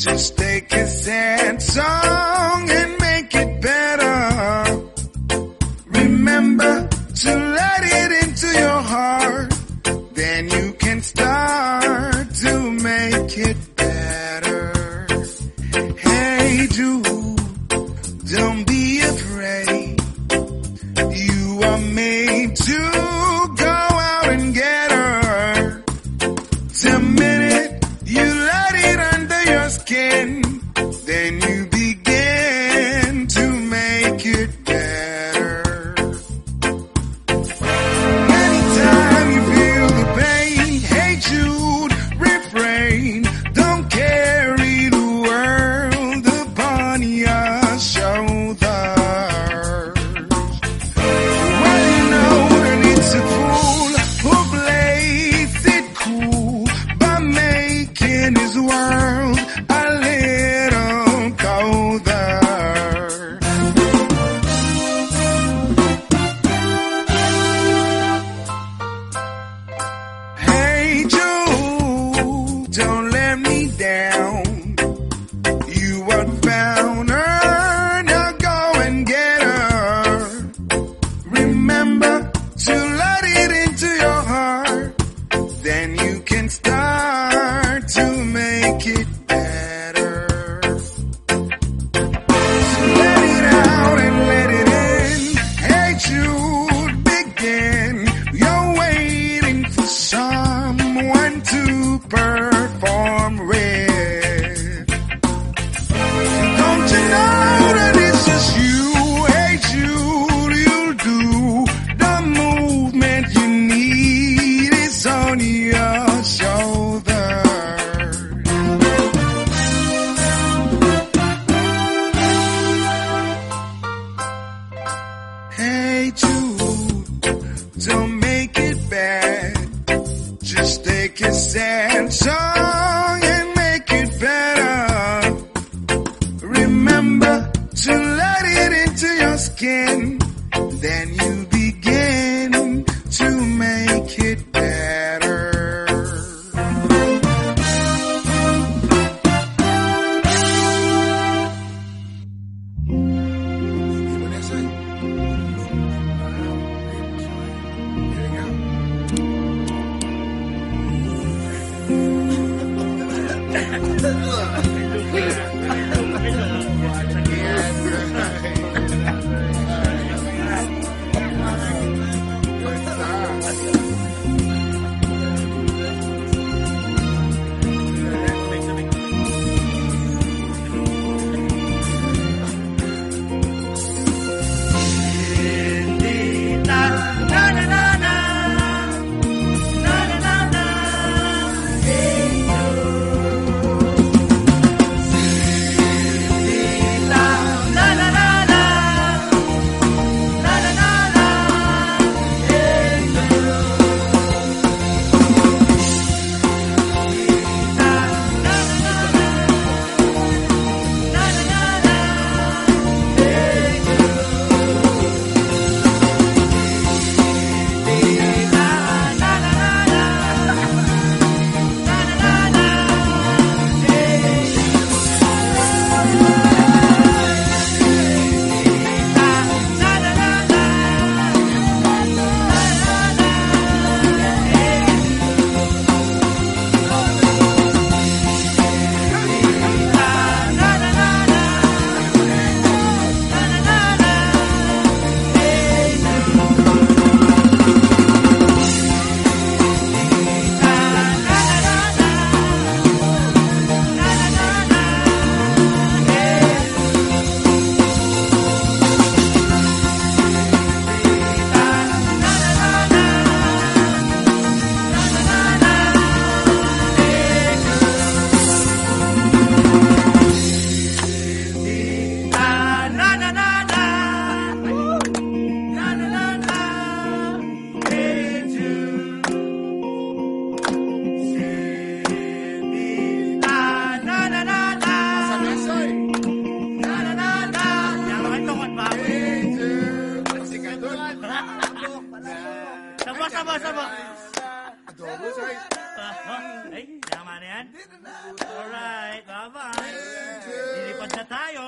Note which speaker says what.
Speaker 1: sad song and make it better. Remember to let it into your heart. Then you can start to make it better. Hey Jude, You found her, now go and get her. Remember to let it into your heart. Then you can start Hey Jude, don't make it bad. Just take a sad song and make it better. Remember to let it into your skin. Then you
Speaker 2: Sabo, sabo, sabo. Ay, tama na yan. Alright, bye-bye. Lilipad na tayo.